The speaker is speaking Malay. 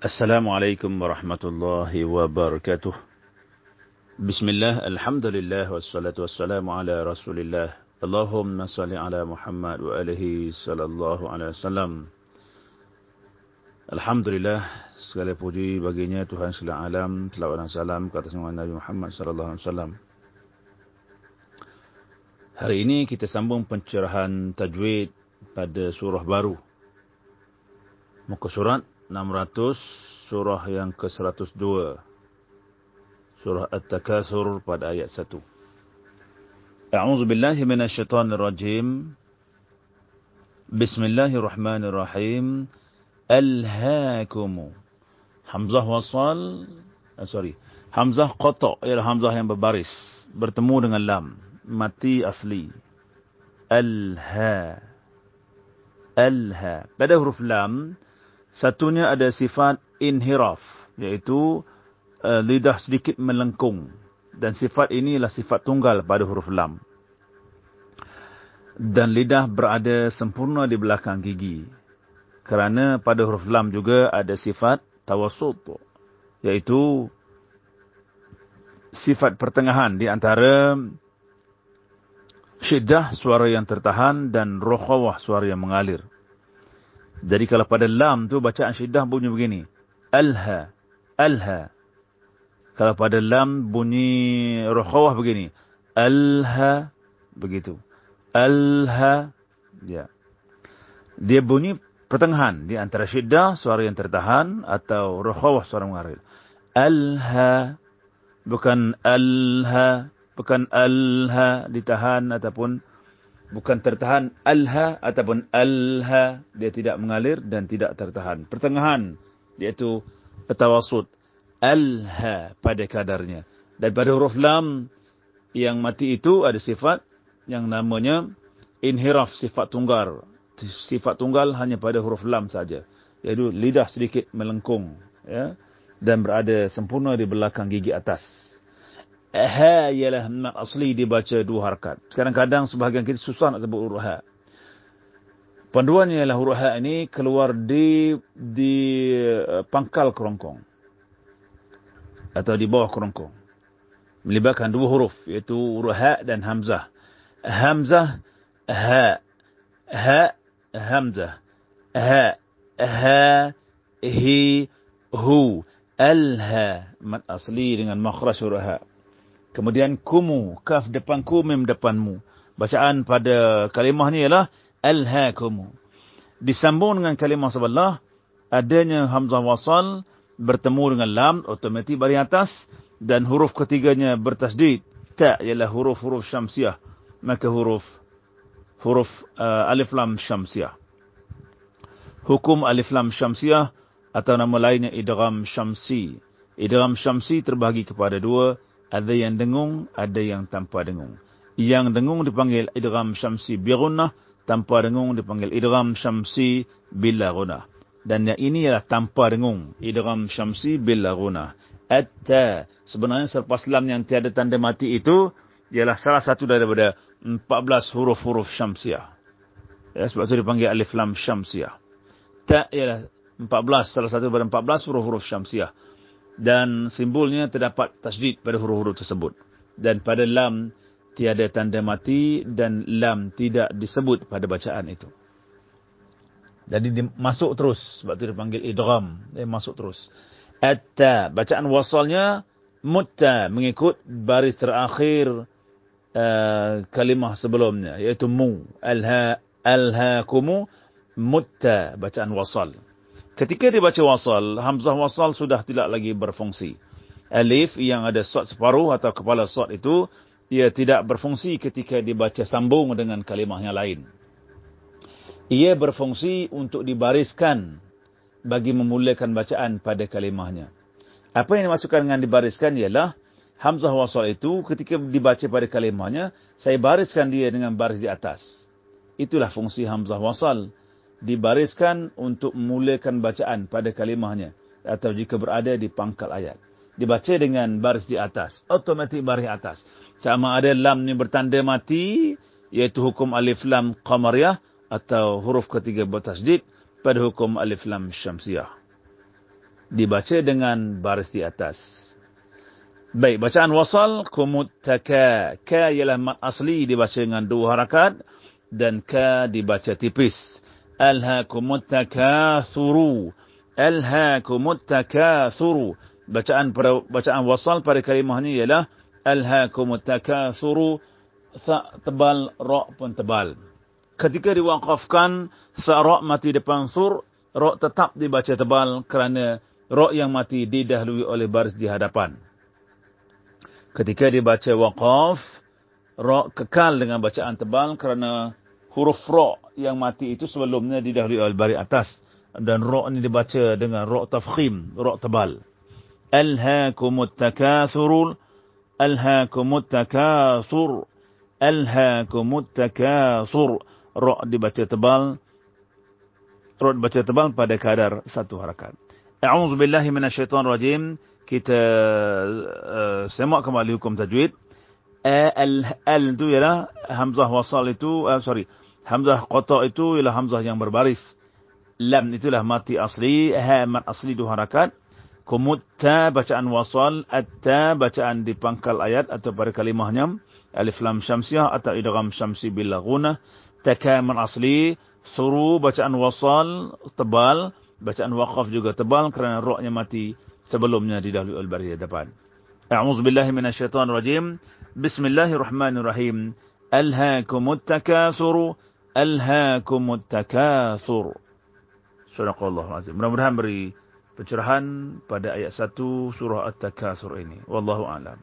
Assalamualaikum warahmatullahi wabarakatuh. Bismillah, alhamdulillah, wassalatu wassalamu ala rasulillah. Allahumma salli ala Muhammad wa alihi sallallahu alaihi wasallam. Alhamdulillah, segala puji baginya Tuhan segala alam, selawat dan salam ke atas Nabi Muhammad sallallahu alaihi wasallam. Hari ini kita sambung pencerahan tajwid pada surah baru. Muka surat 600 surah yang ke-102 surah At-Takatsur pada ayat 1 A'udzu billahi minasyaitonir rajim Bismillahirrahmanirrahim. Alhaakum Hamzah wasal uh, sorry. Hamzah qata ialah hamzah yang berbaris. Bertemu dengan lam. Mati asli. Alha. Alha. Pada huruf lam Satunya ada sifat inhiraf, iaitu uh, lidah sedikit melengkung. Dan sifat ini adalah sifat tunggal pada huruf lam. Dan lidah berada sempurna di belakang gigi. Kerana pada huruf lam juga ada sifat tawasut, iaitu sifat pertengahan di antara syiddah suara yang tertahan dan rokhawah suara yang mengalir. Jadi kalau pada lam tu bacaan syiddah bunyi begini. Alha. Alha. Kalau pada lam bunyi rukhawah begini. Alha. Begitu. Alha. Ya. Dia bunyi pertengahan. Di antara syiddah suara yang tertahan. Atau rukhawah suara mengarir. Alha. Bukan alha. Bukan alha ditahan ataupun bukan tertahan alha ataupun alha. Dia tidak mengalir dan tidak tertahan. Pertengahan iaitu tawasud alha pada kadarnya. Dan pada huruf lam yang mati itu ada sifat yang namanya inhiraf sifat tunggal. Sifat tunggal hanya pada huruf lam saja. Iaitu lidah sedikit melengkung ya. Dan berada sempurna di belakang gigi atas ha ialah mat asli dibaca dua harakat. Kadang-kadang sebahagian kita susah nak sebut huruf ha. Panduannya ialah huruf ha ini keluar di di uh, pangkal kerongkong. Atau di bawah kerongkong. Melibatkan dua huruf iaitu huruf ha dan hamzah. Hamzah ha ha hamzah ha ha hi hu alha mat asli dengan makhraj huruf ha. Kemudian kumu, kaf depan ku, mim depanmu. Bacaan pada kalimah ni ialah alhaakumu. Disambung dengan kalimah sebelah, adanya hamzah wasal bertemu dengan lam, otomatik baris atas. Dan huruf ketiganya bertasdid. Ta ialah huruf-huruf syamsiah. Maka huruf huruf uh, alif lam syamsiah. Hukum alif lam syamsiah atau nama lainnya idgham syamsi. Idgham syamsi terbahagi kepada dua ada yang dengung, ada yang tanpa dengung. Yang dengung dipanggil idgham syamsi bi ghunnah, tanpa dengung dipanggil idgham syamsi bila ghunnah. Dan yang ini ialah tanpa dengung, idgham syamsi bila ghunnah. Atta sebenarnya selepas lam yang tiada tanda mati itu ialah salah satu daripada 14 huruf-huruf syamsiah. Ya, sebab itu dipanggil alif lam syamsiah. Ta ialah 14 salah satu daripada 14 huruf-huruf syamsiah dan simbolnya terdapat tasdid pada huruf-huruf tersebut. Dan pada lam tiada tanda mati dan lam tidak disebut pada bacaan itu. Jadi masuk terus sebab itu dipanggil idgham, dia masuk terus. Atta bacaan wasalnya mutta mengikut baris terakhir uh, kalimah sebelumnya iaitu mu alha alhaakumu mutta bacaan wasal. Ketika dibaca wasal, hamzah wasal sudah tidak lagi berfungsi. Alif yang ada sod separuh atau kepala sod itu, ia tidak berfungsi ketika dibaca sambung dengan kalimah yang lain. Ia berfungsi untuk dibariskan bagi memulakan bacaan pada kalimahnya. Apa yang dimasukkan dengan dibariskan ialah hamzah wasal itu ketika dibaca pada kalimahnya, saya bariskan dia dengan baris di atas. Itulah fungsi hamzah wasal dibariskan untuk memulakan bacaan pada kalimahnya atau jika berada di pangkal ayat. Dibaca dengan baris di atas, otomatik baris atas. Sama ada lam ni bertanda mati, iaitu hukum alif lam qamariyah atau huruf ketiga bertasdid pada hukum alif lam syamsiyah. dibaca dengan baris di atas. Baik, bacaan wasal kumuttaka. Ka ialah mat asli dibaca dengan dua harakat dan ka dibaca tipis. Alhaqumuttakathuru. Alhaqumuttakathuru. Bacaan pada bacaan wasal pada kalimah ini ialah alhaqumuttakathuru. Sa tebal, ra pun tebal. Ketika diwakafkan sa mati depan sur, ra tetap dibaca tebal kerana ra yang mati didahului oleh baris di hadapan. Ketika dibaca waqaf, ra kekal dengan bacaan tebal kerana huruf ra yang mati itu sebelumnya didahului oleh baris atas dan ra ini dibaca dengan ra tafkhim, ra tebal. Alhaakumut takathur, alhaakumut takathur, alhaakumut takathur. Ra dibaca tebal, ra dibaca tebal pada kadar satu harakat. A'udzu billahi minasyaitonir rajim. Kita uh, semak kembali hukum tajwid. Al al itu ialah hamzah wasal itu uh, sorry. Hamzah qata itu ialah hamzah yang berbaris. Lam itulah mati asli, ha mat asli dua harakat. Kumutta bacaan wasal, atta bacaan di pangkal ayat atau pada kalimahnya. Alif lam syamsiyah atau idgham syamsi bil ghunah. Takaman asli, suru bacaan wasal tebal bacaan waqaf juga tebal kerana rohnya mati sebelumnya didahului oleh baris depan. A'udzu billahi minasyaitonir rajim. Bismillahirrahmanirrahim. Alhaakumut takatsur. Alhaakumut takatsur. Subhanallahu azim. Mudah-mudahan beri pencerahan pada ayat 1 surah At-Takatsur ini. Wallahu a'lam.